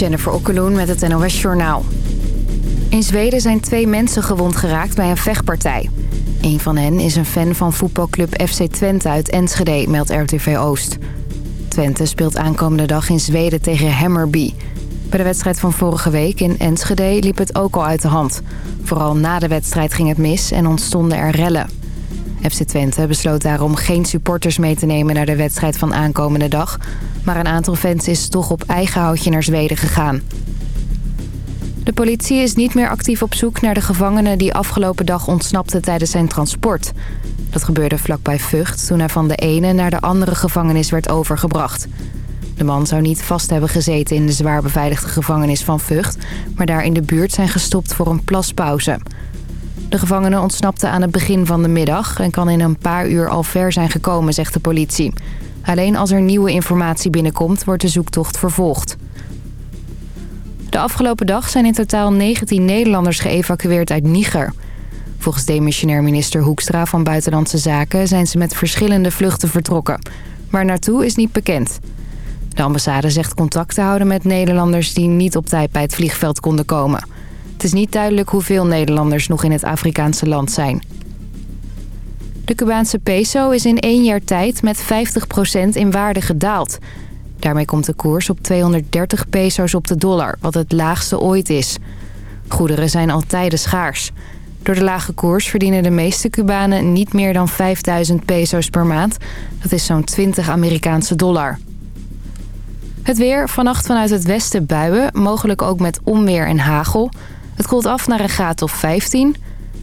Jennifer Okkeloen met het NOS Journaal. In Zweden zijn twee mensen gewond geraakt bij een vechtpartij. Een van hen is een fan van voetbalclub FC Twente uit Enschede, meldt RTV Oost. Twente speelt aankomende dag in Zweden tegen Hammerby. Bij de wedstrijd van vorige week in Enschede liep het ook al uit de hand. Vooral na de wedstrijd ging het mis en ontstonden er rellen. FC Twente besloot daarom geen supporters mee te nemen naar de wedstrijd van aankomende dag... maar een aantal fans is toch op eigen houtje naar Zweden gegaan. De politie is niet meer actief op zoek naar de gevangene die afgelopen dag ontsnapte tijdens zijn transport. Dat gebeurde vlakbij Vught toen hij van de ene naar de andere gevangenis werd overgebracht. De man zou niet vast hebben gezeten in de zwaar beveiligde gevangenis van Vught... maar daar in de buurt zijn gestopt voor een plaspauze. De gevangene ontsnapte aan het begin van de middag... en kan in een paar uur al ver zijn gekomen, zegt de politie. Alleen als er nieuwe informatie binnenkomt, wordt de zoektocht vervolgd. De afgelopen dag zijn in totaal 19 Nederlanders geëvacueerd uit Niger. Volgens demissionair minister Hoekstra van Buitenlandse Zaken... zijn ze met verschillende vluchten vertrokken. Waar naartoe is niet bekend. De ambassade zegt contact te houden met Nederlanders... die niet op tijd bij het vliegveld konden komen. Het is niet duidelijk hoeveel Nederlanders nog in het Afrikaanse land zijn. De Cubaanse peso is in één jaar tijd met 50% in waarde gedaald... Daarmee komt de koers op 230 peso's op de dollar, wat het laagste ooit is. Goederen zijn al tijden schaars. Door de lage koers verdienen de meeste Cubanen niet meer dan 5000 peso's per maand. Dat is zo'n 20 Amerikaanse dollar. Het weer, vannacht vanuit het westen buien, mogelijk ook met onweer en hagel. Het koelt af naar een graad of 15.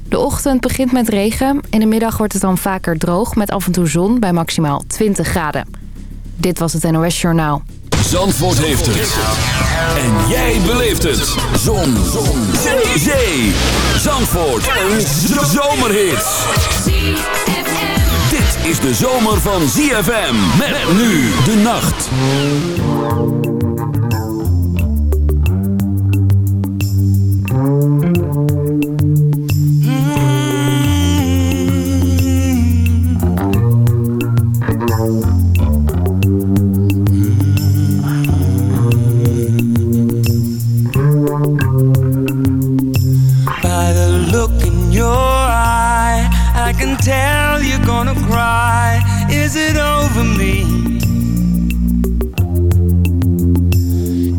De ochtend begint met regen. In de middag wordt het dan vaker droog met af en toe zon bij maximaal 20 graden. Dit was het NOS Journaal. Zandvoort heeft het. En jij beleeft het. Zon. Zon. Zee. Zee. Zandvoort. Een zomerhit. Dit is de zomer van ZFM. Met nu de nacht.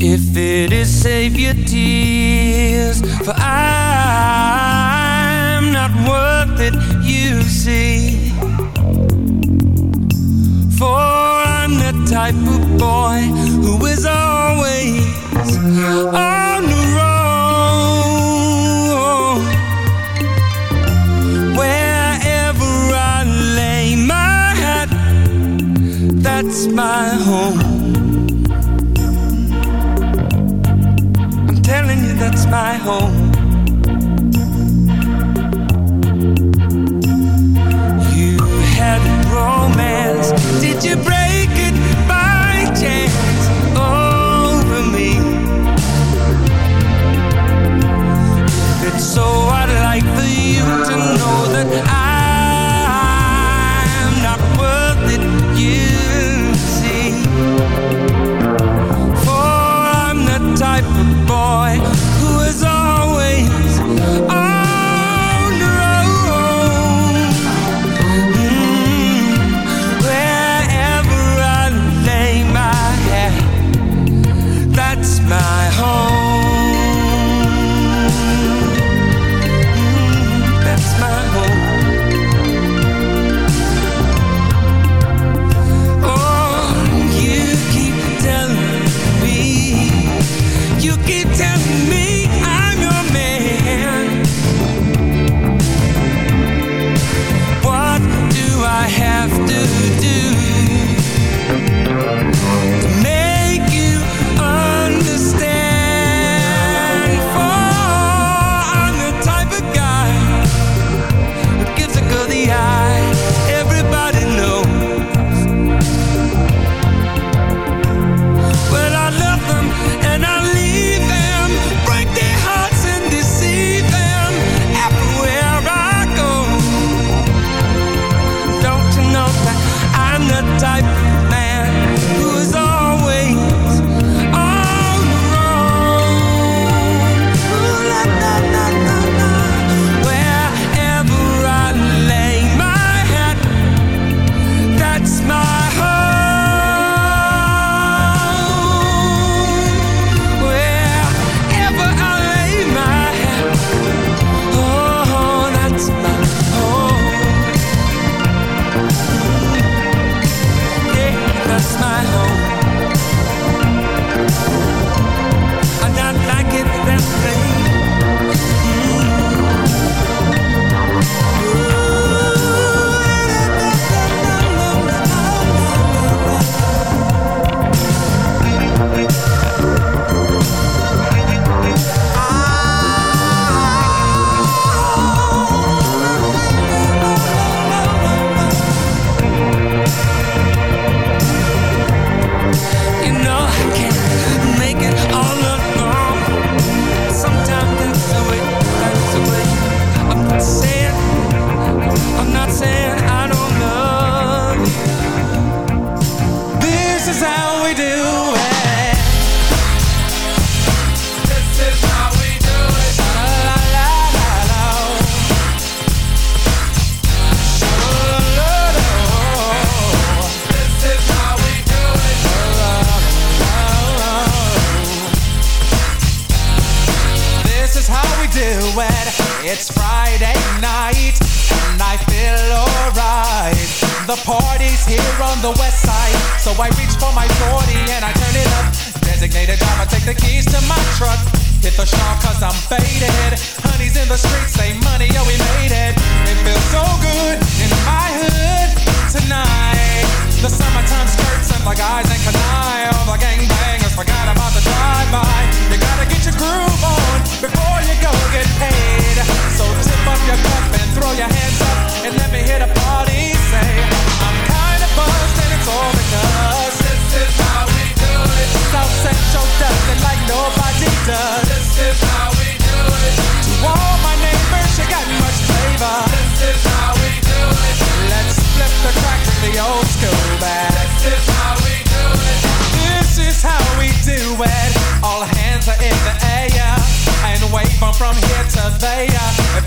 If it is, save your tears, Oh.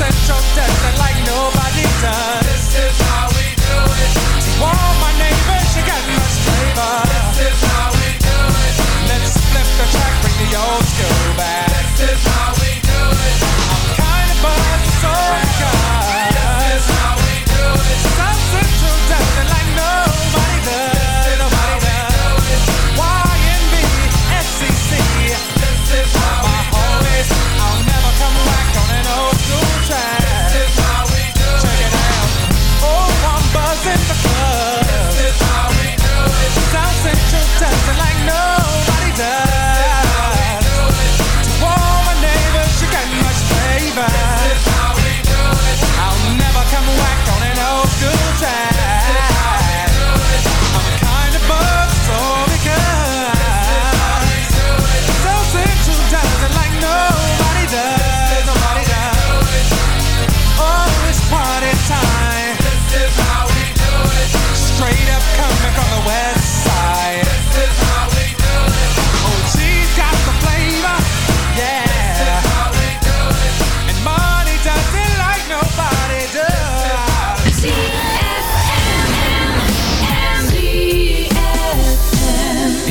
Central does it like nobody does.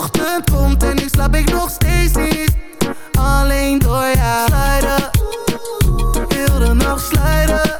ochtend komt en nu slaap ik nog steeds niet. Alleen door jou. Slijden Heel de nacht slijden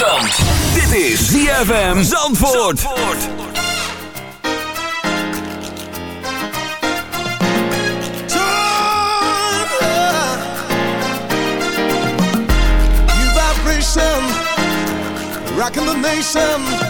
Zandvoort. Dit is ZFM Zandvoort. Zandvoort. Rockin' the nation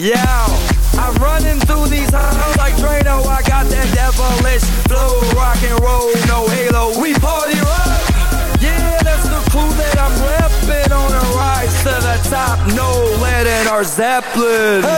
Yeah, I'm running through these halls like Drano. I got that devilish flow, rock and roll, no halo. We party rock. Yeah, that's the clue that I'm repping on a rise to the top. No lead in our Zeppelin. Hey.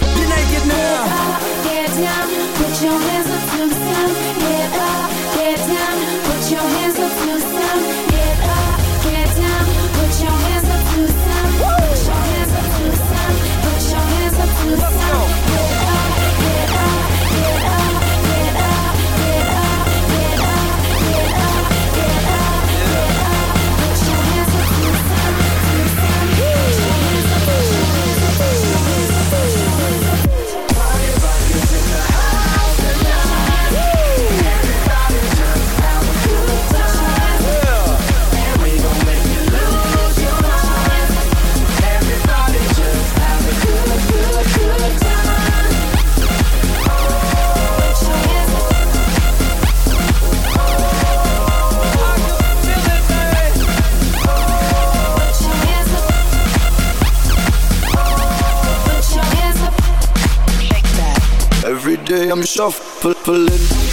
shuffling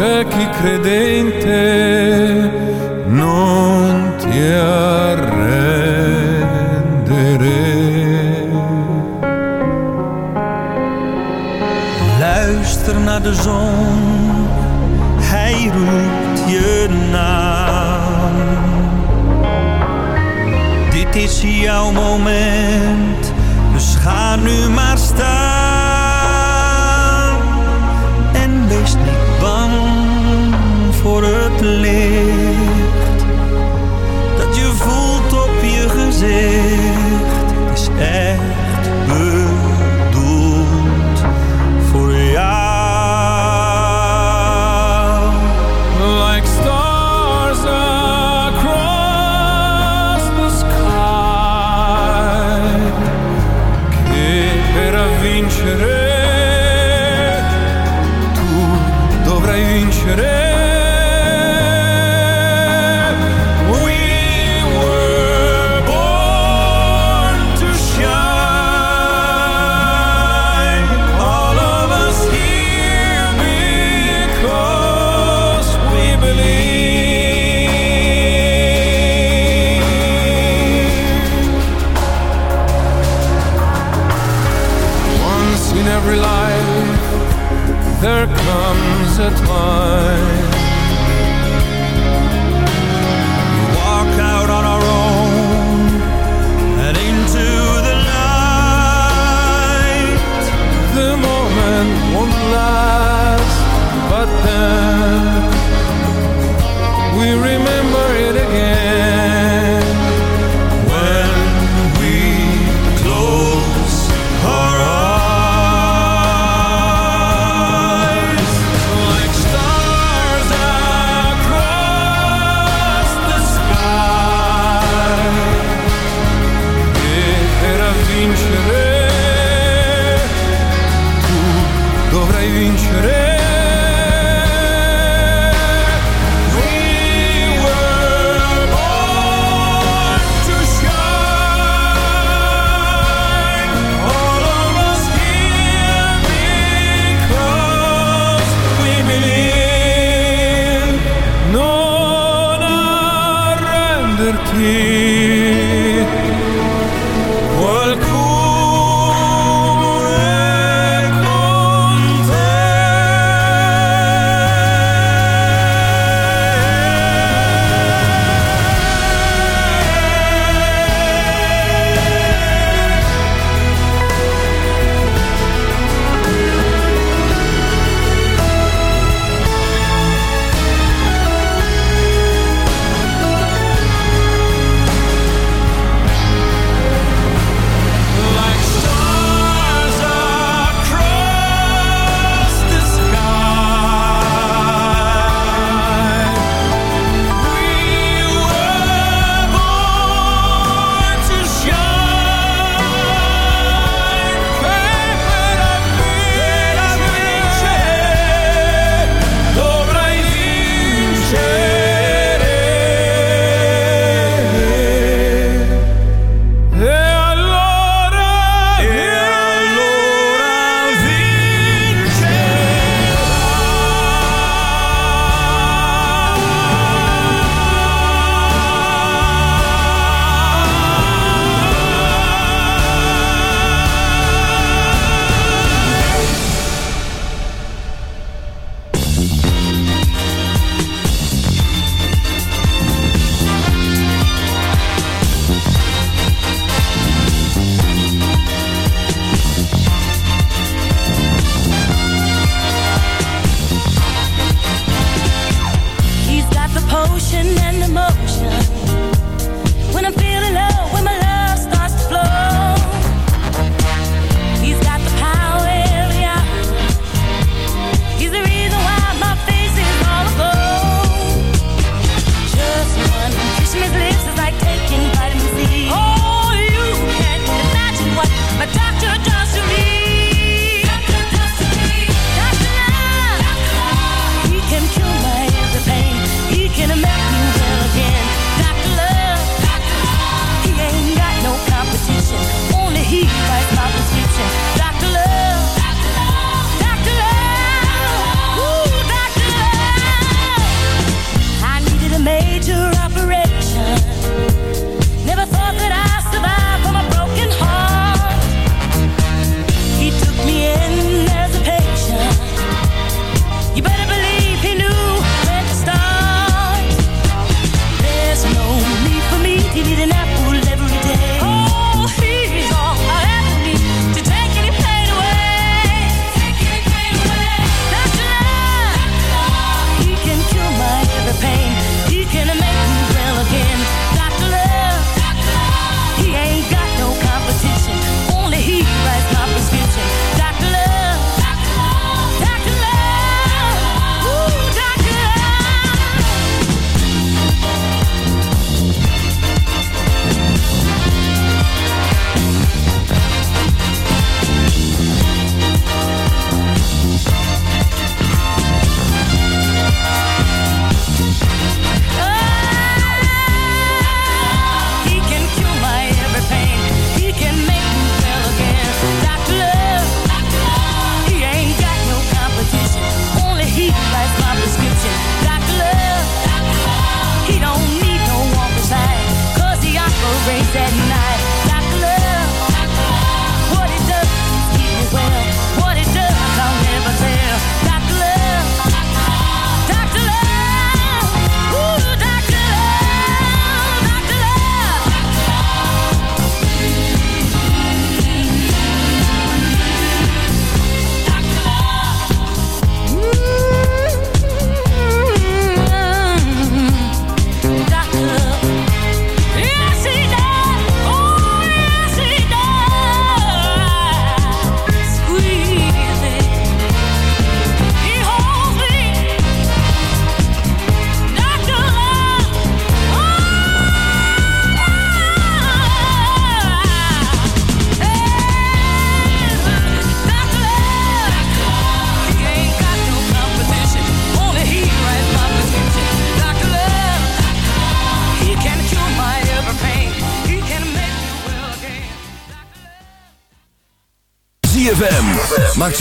c'è chi credente non ti arrendere. Luister naar de zon, hij roept je naam. Dit is jouw moment, dus ga nu maar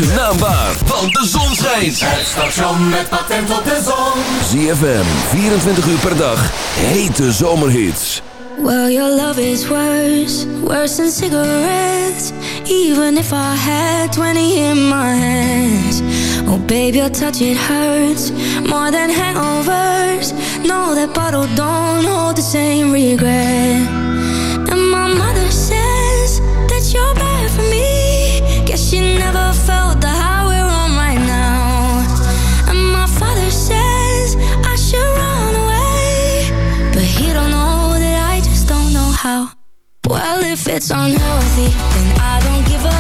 zijn naam waar, want de zon schijnt. Het station met patent op de zon. ZFM, 24 uur per dag, hete zomerhits. Well, your love is worse, worse than cigarettes. Even if I had 20 in my hands. Oh, baby, your touch, it hurts, more than hangovers. No, that bottle don't hold the same regret. And my mother says that you're bad for me. Guess she never Well, if it's unhealthy, then I don't give a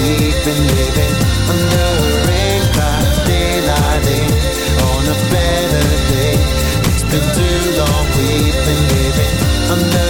We've been living under a on a better day. It's been too long. We've been living under.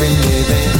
every living.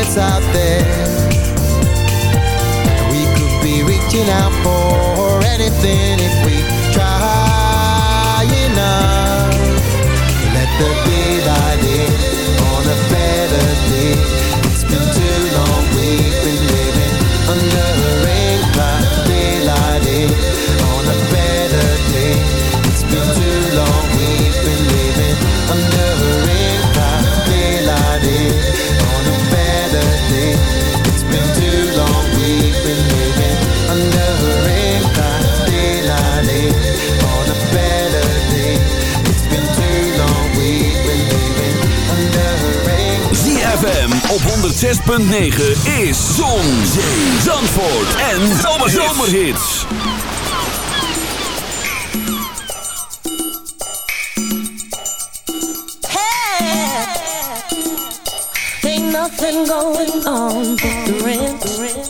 Limits out there. We could be reaching out for anything if we try enough. Let the daylight in 106.9 is Zon, Zee, Zandvoort en Zomerhits. Ain't nothing going on but the rent.